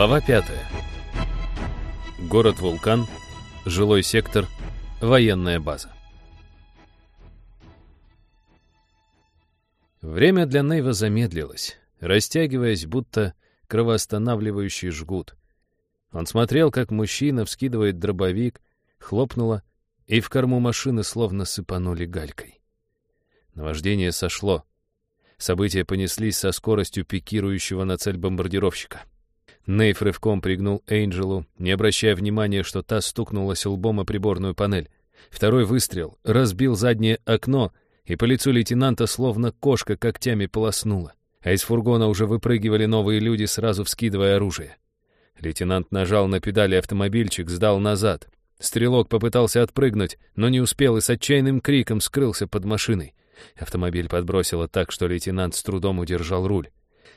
Глава 5. Город Вулкан, жилой сектор, военная база. Время для Нейва замедлилось, растягиваясь, будто кровоостанавливающий жгут. Он смотрел, как мужчина вскидывает дробовик, хлопнуло, и в корму машины словно сыпанули галькой. Наваждение сошло. События понеслись со скоростью пикирующего на цель бомбардировщика. Нейф рывком пригнул Эйнджелу, не обращая внимания, что та стукнулась лбом о приборную панель. Второй выстрел разбил заднее окно, и по лицу лейтенанта словно кошка когтями полоснула. А из фургона уже выпрыгивали новые люди, сразу вскидывая оружие. Лейтенант нажал на педали автомобильчик, сдал назад. Стрелок попытался отпрыгнуть, но не успел и с отчаянным криком скрылся под машиной. Автомобиль подбросило так, что лейтенант с трудом удержал руль.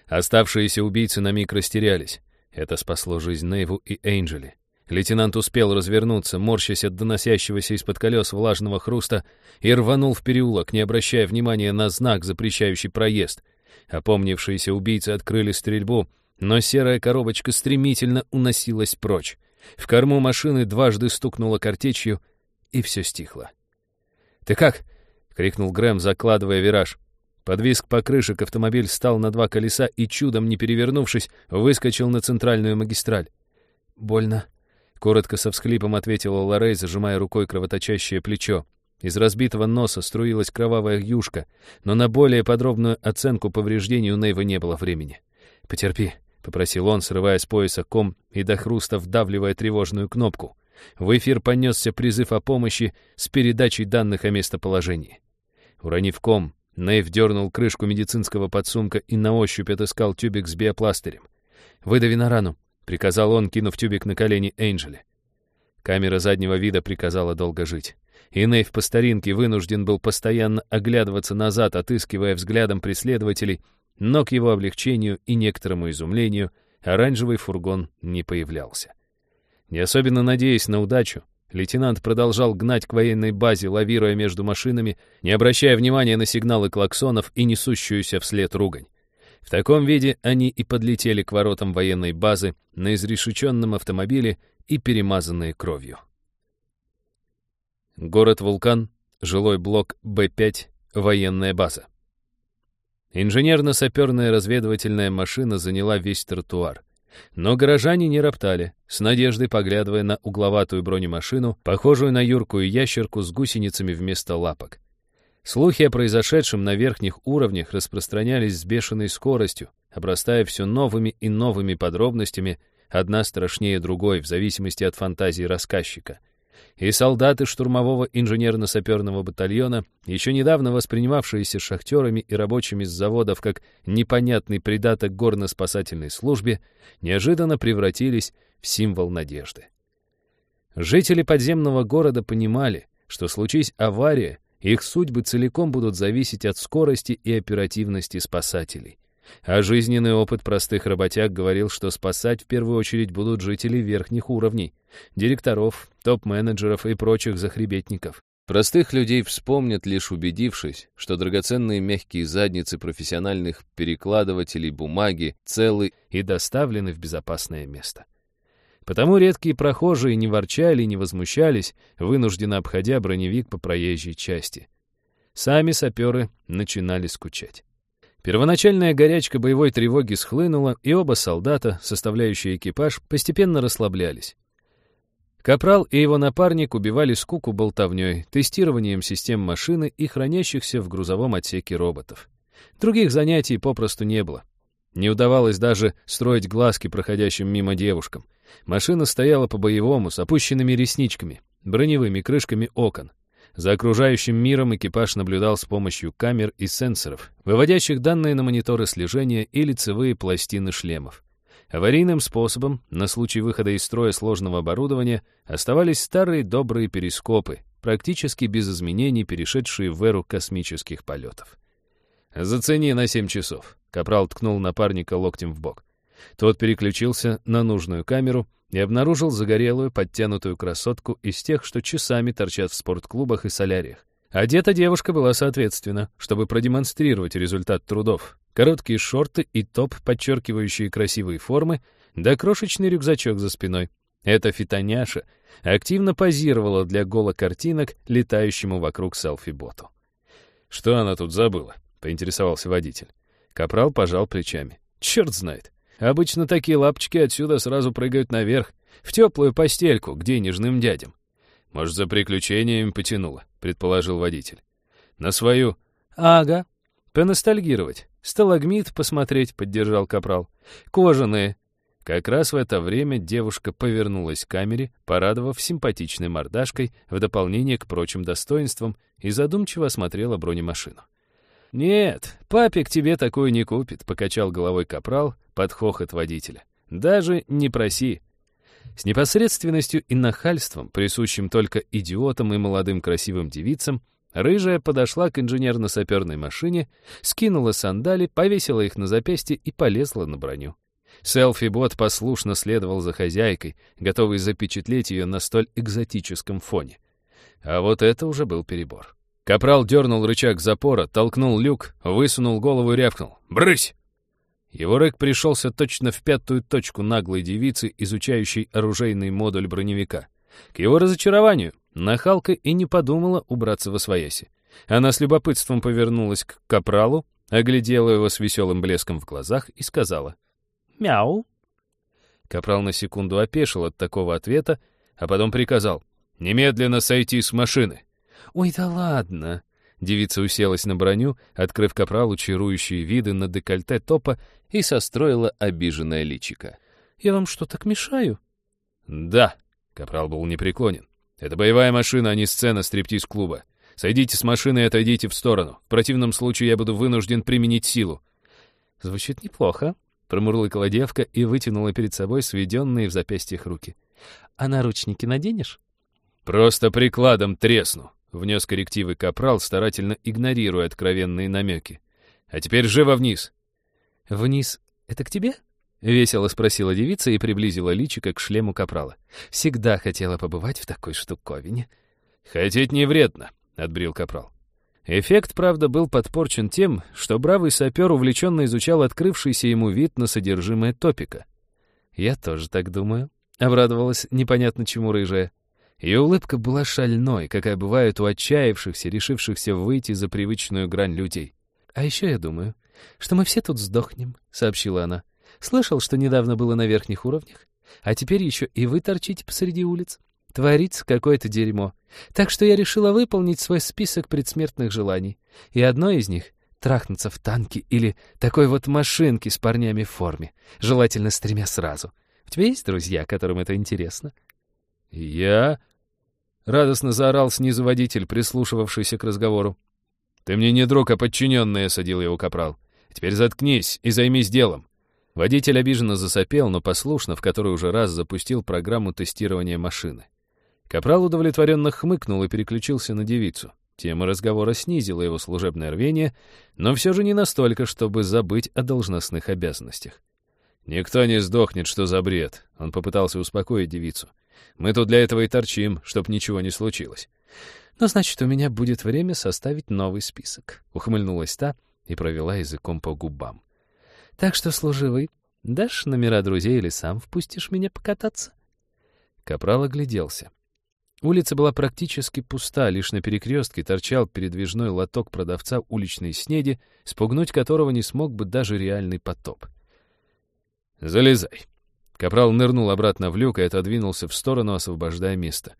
Оставшиеся убийцы на миг растерялись. Это спасло жизнь Нейву и Эйнджели. Лейтенант успел развернуться, морщась от доносящегося из-под колес влажного хруста, и рванул в переулок, не обращая внимания на знак, запрещающий проезд. Опомнившиеся убийцы открыли стрельбу, но серая коробочка стремительно уносилась прочь. В корму машины дважды стукнула картечью, и все стихло. «Ты как?» — крикнул Грэм, закладывая вираж. Под визг покрышек автомобиль встал на два колеса и, чудом не перевернувшись, выскочил на центральную магистраль. «Больно», — коротко со всхлипом ответила Лоррей, зажимая рукой кровоточащее плечо. Из разбитого носа струилась кровавая юшка, но на более подробную оценку повреждений у Нейва не было времени. «Потерпи», — попросил он, срывая с пояса ком и до хруста вдавливая тревожную кнопку. В эфир понесся призыв о помощи с передачей данных о местоположении. Уронив ком, Нейв дернул крышку медицинского подсумка и на ощупь отыскал тюбик с биопластырем. «Выдави на рану», — приказал он, кинув тюбик на колени Эйнджели. Камера заднего вида приказала долго жить. И Нейв по старинке вынужден был постоянно оглядываться назад, отыскивая взглядом преследователей, но к его облегчению и некоторому изумлению оранжевый фургон не появлялся. Не особенно надеясь на удачу, Лейтенант продолжал гнать к военной базе, лавируя между машинами, не обращая внимания на сигналы клаксонов и несущуюся вслед ругань. В таком виде они и подлетели к воротам военной базы на изрешеченном автомобиле и перемазанные кровью. Город Вулкан, жилой блок Б-5, военная база. Инженерно-саперная разведывательная машина заняла весь тротуар. Но горожане не роптали, с надеждой поглядывая на угловатую бронемашину, похожую на юркую ящерку с гусеницами вместо лапок. Слухи о произошедшем на верхних уровнях распространялись с бешеной скоростью, обрастая все новыми и новыми подробностями, одна страшнее другой, в зависимости от фантазии рассказчика — и солдаты штурмового инженерно-саперного батальона, еще недавно воспринимавшиеся шахтерами и рабочими с заводов как непонятный придаток горно-спасательной службе, неожиданно превратились в символ надежды. Жители подземного города понимали, что случись авария, их судьбы целиком будут зависеть от скорости и оперативности спасателей. А жизненный опыт простых работяг говорил, что спасать в первую очередь будут жители верхних уровней, директоров, топ-менеджеров и прочих захребетников. Простых людей вспомнят, лишь убедившись, что драгоценные мягкие задницы профессиональных перекладывателей бумаги целы и доставлены в безопасное место. Потому редкие прохожие не ворчали, не возмущались, вынужденно обходя броневик по проезжей части. Сами саперы начинали скучать. Первоначальная горячка боевой тревоги схлынула, и оба солдата, составляющие экипаж, постепенно расслаблялись. Капрал и его напарник убивали скуку болтовней, тестированием систем машины и хранящихся в грузовом отсеке роботов. Других занятий попросту не было. Не удавалось даже строить глазки проходящим мимо девушкам. Машина стояла по-боевому, с опущенными ресничками, броневыми крышками окон. За окружающим миром экипаж наблюдал с помощью камер и сенсоров, выводящих данные на мониторы слежения и лицевые пластины шлемов. Аварийным способом, на случай выхода из строя сложного оборудования, оставались старые добрые перископы, практически без изменений перешедшие в эру космических полетов. «Зацени на семь часов», — Капрал ткнул напарника локтем в бок. Тот переключился на нужную камеру и обнаружил загорелую, подтянутую красотку из тех, что часами торчат в спортклубах и соляриях. Одета девушка была соответственно, чтобы продемонстрировать результат трудов. Короткие шорты и топ, подчеркивающие красивые формы, да крошечный рюкзачок за спиной. Эта фитоняша активно позировала для гола картинок, летающему вокруг селфи-боту. «Что она тут забыла?» — поинтересовался водитель. Капрал пожал плечами. «Черт знает. Обычно такие лапочки отсюда сразу прыгают наверх, в теплую постельку, к денежным дядям. Может, за приключениями потянуло, предположил водитель. На свою. Ага. Поностальгировать. Сталагмит посмотреть, поддержал капрал. Кожаные. Как раз в это время девушка повернулась к камере, порадовав симпатичной мордашкой в дополнение к прочим достоинствам и задумчиво осмотрела бронемашину. «Нет, папик тебе такую не купит», — покачал головой капрал под хохот водителя. «Даже не проси. С непосредственностью и нахальством, присущим только идиотам и молодым красивым девицам, рыжая подошла к инженерно-саперной машине, скинула сандали, повесила их на запястье и полезла на броню. Селфи-бот послушно следовал за хозяйкой, готовый запечатлеть ее на столь экзотическом фоне. А вот это уже был перебор. Капрал дернул рычаг запора, толкнул люк, высунул голову и рявкнул. «Брысь!» Его рык пришелся точно в пятую точку наглой девицы, изучающей оружейный модуль броневика. К его разочарованию, нахалка и не подумала убраться во свояси. Она с любопытством повернулась к капралу, оглядела его с веселым блеском в глазах и сказала «Мяу». Капрал на секунду опешил от такого ответа, а потом приказал «Немедленно сойти с машины». «Ой, да ладно!» Девица уселась на броню, открыв капралу чарующие виды на декольте топа и состроила обиженное личико. «Я вам что, так мешаю?» «Да», — капрал был непреклонен. «Это боевая машина, а не сцена стриптиз-клуба. Сойдите с машины и отойдите в сторону. В противном случае я буду вынужден применить силу». «Звучит неплохо», — промурлыкала девка и вытянула перед собой сведенные в запястьях руки. «А наручники наденешь?» «Просто прикладом тресну», Внес коррективы капрал, старательно игнорируя откровенные намеки. «А теперь живо вниз!» «Вниз — это к тебе?» — весело спросила девица и приблизила личико к шлему капрала. «Всегда хотела побывать в такой штуковине». «Хотеть не вредно», — отбрил капрал. Эффект, правда, был подпорчен тем, что бравый сапер увлеченно изучал открывшийся ему вид на содержимое топика. «Я тоже так думаю», — обрадовалась непонятно чему рыжая. Ее улыбка была шальной, какая бывает у отчаявшихся, решившихся выйти за привычную грань людей. «А еще я думаю, что мы все тут сдохнем», — сообщила она. «Слышал, что недавно было на верхних уровнях, а теперь еще и вы торчите посреди улиц. Творится какое-то дерьмо. Так что я решила выполнить свой список предсмертных желаний. И одно из них — трахнуться в танке или такой вот машинке с парнями в форме, желательно с тремя сразу. У тебя есть друзья, которым это интересно?» «Я...» Радостно заорал снизу водитель, прислушивавшийся к разговору. «Ты мне не друг, а подчиненный», — осадил его капрал. «Теперь заткнись и займись делом». Водитель обиженно засопел, но послушно, в который уже раз запустил программу тестирования машины. Капрал удовлетворенно хмыкнул и переключился на девицу. Тема разговора снизила его служебное рвение, но все же не настолько, чтобы забыть о должностных обязанностях. «Никто не сдохнет, что за бред», — он попытался успокоить девицу. Мы тут для этого и торчим, чтоб ничего не случилось. Ну, значит, у меня будет время составить новый список. Ухмыльнулась та и провела языком по губам. Так что, служивый, дашь номера друзей или сам впустишь меня покататься? Капрал огляделся. Улица была практически пуста, лишь на перекрестке торчал передвижной лоток продавца уличной снеди, спугнуть которого не смог бы даже реальный потоп. «Залезай», Капрал нырнул обратно в люк и отодвинулся в сторону, освобождая место.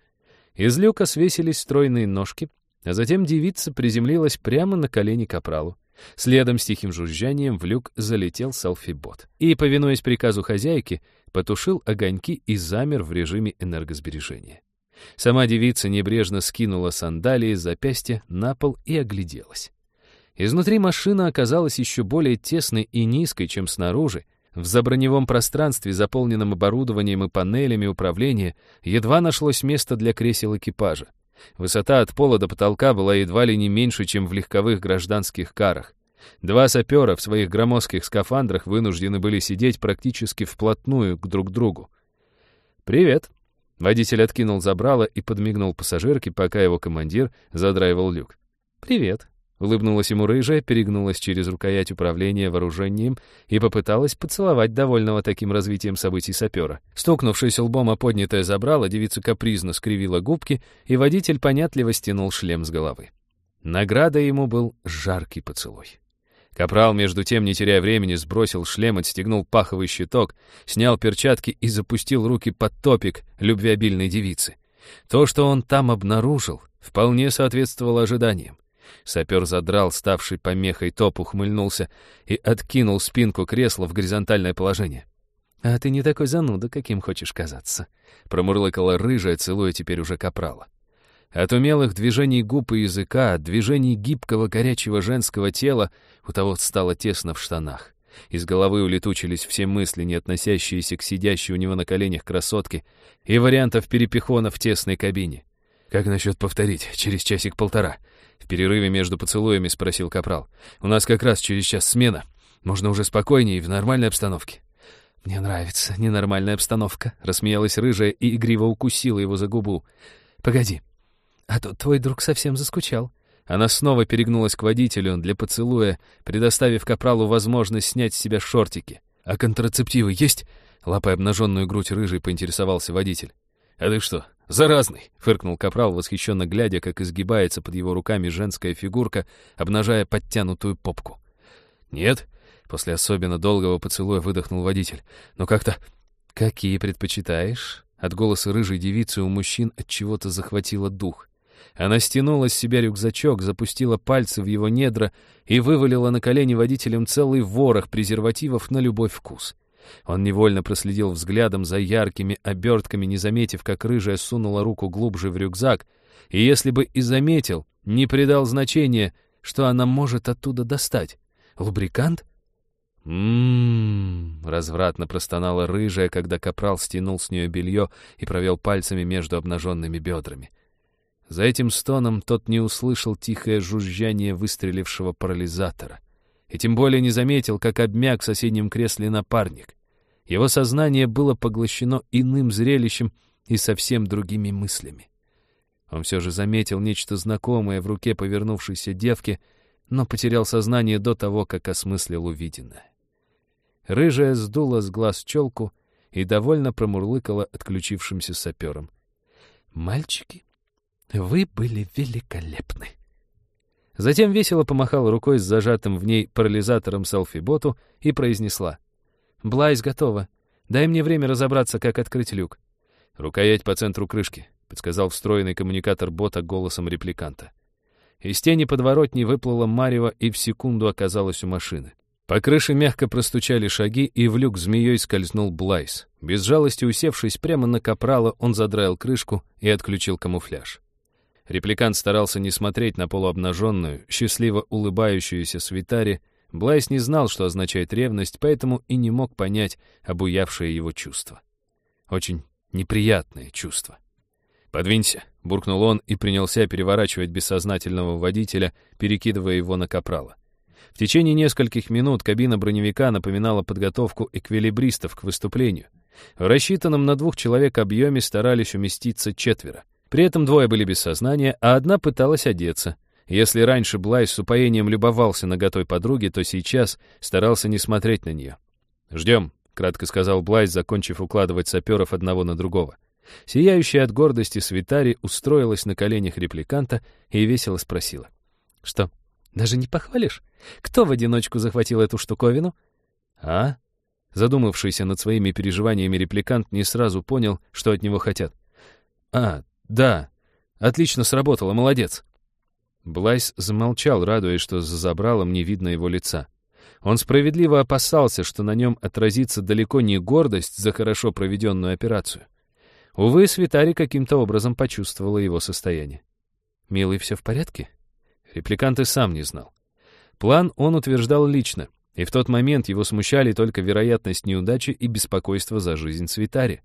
Из люка свесились стройные ножки, а затем девица приземлилась прямо на колени капралу. Следом с тихим жужжанием в люк залетел селфи-бот. И, повинуясь приказу хозяйки, потушил огоньки и замер в режиме энергосбережения. Сама девица небрежно скинула сандалии с запястья на пол и огляделась. Изнутри машина оказалась еще более тесной и низкой, чем снаружи, в заброневом пространстве, заполненном оборудованием и панелями управления, едва нашлось место для кресел экипажа. Высота от пола до потолка была едва ли не меньше, чем в легковых гражданских карах. Два сапера в своих громоздких скафандрах вынуждены были сидеть практически вплотную к друг другу. «Привет!» Водитель откинул забрало и подмигнул пассажирке, пока его командир задраивал люк. «Привет!» — Улыбнулась ему рыжая, перегнулась через рукоять управления вооружением и попыталась поцеловать довольного таким развитием событий сапера. Стукнувшись лбом о поднятое забрало, девица капризно скривила губки, и водитель понятливо стянул шлем с головы. Награда ему был жаркий поцелуй. Капрал, между тем, не теряя времени, сбросил шлем, отстегнул паховый щиток, снял перчатки и запустил руки под топик любвеобильной девицы. То, что он там обнаружил, вполне соответствовало ожиданиям. Сапер задрал ставший помехой топ, ухмыльнулся и откинул спинку кресла в горизонтальное положение. «А ты не такой зануда, каким хочешь казаться», — промурлыкала рыжая, целуя теперь уже капрала. От умелых движений губ и языка, от движений гибкого горячего женского тела у того стало тесно в штанах. Из головы улетучились все мысли, не относящиеся к сидящей у него на коленях красотке, и вариантов перепихона в тесной кабине. «Как насчет повторить? Через часик-полтора?» В перерыве между поцелуями спросил Капрал. «У нас как раз через час смена. Можно уже спокойнее и в нормальной обстановке». «Мне нравится ненормальная обстановка», — рассмеялась рыжая и игриво укусила его за губу. «Погоди, а то твой друг совсем заскучал». Она снова перегнулась к водителю для поцелуя, предоставив Капралу возможность снять с себя шортики. «А контрацептивы есть?» Лапой обнаженную грудь рыжий поинтересовался водитель. «А ты что, заразный?» — фыркнул Капрал, восхищенно глядя, как изгибается под его руками женская фигурка, обнажая подтянутую попку. «Нет?» — после особенно долгого поцелуя выдохнул водитель. «Но как-то...» «Какие предпочитаешь?» От голоса рыжей девицы у мужчин от чего то захватило дух. Она стянула с себя рюкзачок, запустила пальцы в его недра и вывалила на колени водителям целый ворох презервативов на любой вкус. Он невольно проследил взглядом за яркими обертками, не заметив, как рыжая сунула руку глубже в рюкзак, и если бы и заметил, не придал значения, что она может оттуда достать. Лубрикант? «М-м-м», развратно простонала рыжая, когда капрал стянул с нее белье и провел пальцами между обнаженными бедрами. За этим стоном тот не услышал тихое жужжание выстрелившего парализатора и тем более не заметил, как обмяк в соседнем кресле напарник. Его сознание было поглощено иным зрелищем и совсем другими мыслями. Он все же заметил нечто знакомое в руке повернувшейся девки, но потерял сознание до того, как осмыслил увиденное. Рыжая сдула с глаз челку и довольно промурлыкала отключившимся сапером. «Мальчики, вы были великолепны!» Затем весело помахала рукой с зажатым в ней парализатором селфи-боту и произнесла. «Блайз готова. Дай мне время разобраться, как открыть люк». «Рукоять по центру крышки», — подсказал встроенный коммуникатор бота голосом репликанта. Из тени подворотни выплыла Марева и в секунду оказалась у машины. По крыше мягко простучали шаги, и в люк змеей скользнул Блайз. Без жалости усевшись прямо на капрала, он задраил крышку и отключил камуфляж. Репликант старался не смотреть на полуобнаженную, счастливо улыбающуюся Свитари. Блайс не знал, что означает ревность, поэтому и не мог понять обуявшее его чувство. Очень неприятное чувство. «Подвинься», — буркнул он и принялся переворачивать бессознательного водителя, перекидывая его на капрала. В течение нескольких минут кабина броневика напоминала подготовку эквилибристов к выступлению. В рассчитанном на двух человек объеме старались уместиться четверо. При этом двое были без сознания, а одна пыталась одеться. Если раньше Блайс с упоением любовался наготой подруги, то сейчас старался не смотреть на нее. «Ждем», — кратко сказал Блайс, закончив укладывать саперов одного на другого. Сияющая от гордости Свитари устроилась на коленях репликанта и весело спросила. «Что, даже не похвалишь? Кто в одиночку захватил эту штуковину?» «А?» Задумавшийся над своими переживаниями репликант не сразу понял, что от него хотят. «А, «Да, отлично сработало, молодец». Блайс замолчал, радуясь, что за забралом не видно его лица. Он справедливо опасался, что на нем отразится далеко не гордость за хорошо проведенную операцию. Увы, Свитари каким-то образом почувствовала его состояние. «Милый, все в порядке?» Репликант и сам не знал. План он утверждал лично, и в тот момент его смущали только вероятность неудачи и беспокойство за жизнь Свитари.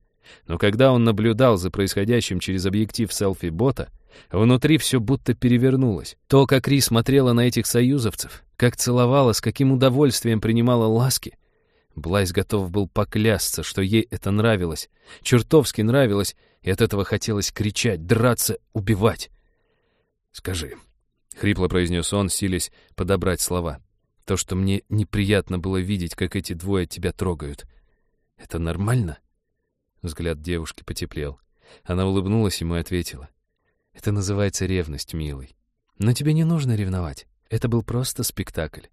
Но когда он наблюдал за происходящим через объектив селфи-бота, внутри все будто перевернулось. То, как Ри смотрела на этих союзовцев, как целовала, с каким удовольствием принимала ласки. Блайс готов был поклясться, что ей это нравилось, чертовски нравилось, и от этого хотелось кричать, драться, убивать. «Скажи, хрипло произнес он, силясь подобрать слова. То, что мне неприятно было видеть, как эти двое тебя трогают. Это нормально? Взгляд девушки потеплел. Она улыбнулась ему и ответила. Это называется ревность, милый. Но тебе не нужно ревновать. Это был просто спектакль.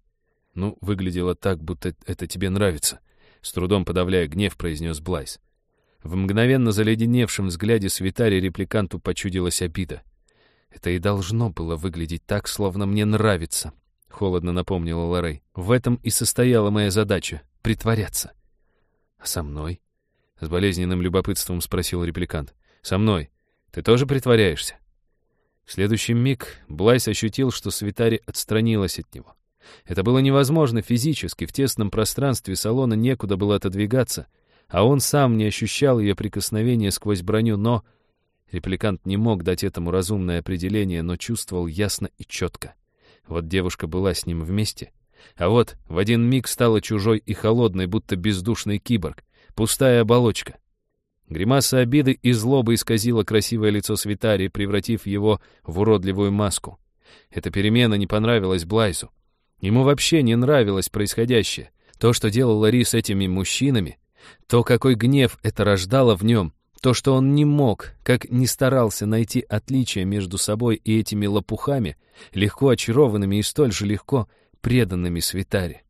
Ну, выглядело так, будто это тебе нравится. С трудом подавляя гнев, произнес Блайс. В мгновенно заледеневшем взгляде свитари репликанту почудилась обида. Это и должно было выглядеть так, словно мне нравится, — холодно напомнила Лорей. В этом и состояла моя задача — притворяться. А со мной? — с болезненным любопытством спросил репликант. «Со мной. Ты тоже притворяешься?» В следующий миг Блайс ощутил, что Свитари отстранилась от него. Это было невозможно физически, в тесном пространстве салона некуда было отодвигаться, а он сам не ощущал ее прикосновения сквозь броню, но... Репликант не мог дать этому разумное определение, но чувствовал ясно и четко. Вот девушка была с ним вместе, а вот в один миг стала чужой и холодной, будто бездушный киборг, пустая оболочка. Гримаса обиды и злобы исказила красивое лицо Свитари, превратив его в уродливую маску. Эта перемена не понравилась Блайзу. Ему вообще не нравилось происходящее. То, что делал Лари с этими мужчинами, то, какой гнев это рождало в нем, то, что он не мог, как не старался найти отличия между собой и этими лопухами, легко очарованными и столь же легко преданными Свитаре.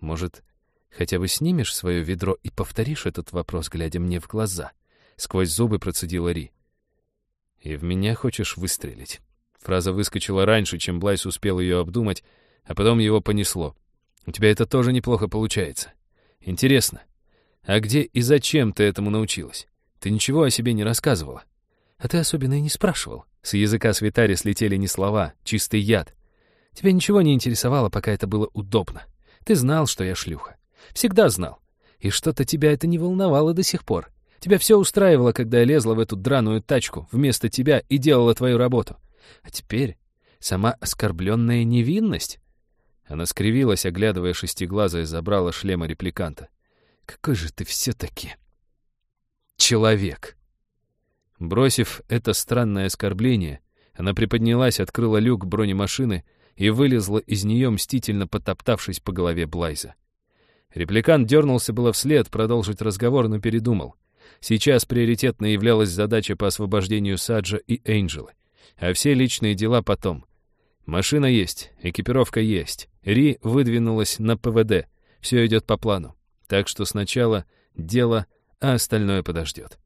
Может, Хотя бы снимешь свое ведро и повторишь этот вопрос, глядя мне в глаза. Сквозь зубы процедила Ри. И в меня хочешь выстрелить. Фраза выскочила раньше, чем Блайс успел ее обдумать, а потом его понесло. У тебя это тоже неплохо получается. Интересно, а где и зачем ты этому научилась? Ты ничего о себе не рассказывала. А ты особенно и не спрашивал. С языка Светари слетели не слова, чистый яд. Тебя ничего не интересовало, пока это было удобно. Ты знал, что я шлюха. Всегда знал. И что-то тебя это не волновало до сих пор. Тебя все устраивало, когда я лезла в эту драную тачку вместо тебя и делала твою работу. А теперь сама оскорбленная невинность. Она скривилась, оглядывая шестиглазое забрала шлема репликанта. Какой же ты все-таки человек! Бросив это странное оскорбление, она приподнялась, открыла люк бронемашины и вылезла из нее, мстительно потоптавшись по голове Блайза. Репликант дернулся было вслед продолжить разговор, но передумал. Сейчас приоритетной являлась задача по освобождению Саджа и Энджелы. А все личные дела потом. Машина есть, экипировка есть. Ри выдвинулась на ПВД. Все идет по плану. Так что сначала дело, а остальное подождет.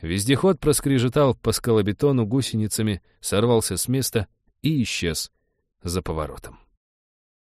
Вездеход проскрежетал по скалобетону гусеницами, сорвался с места и исчез за поворотом.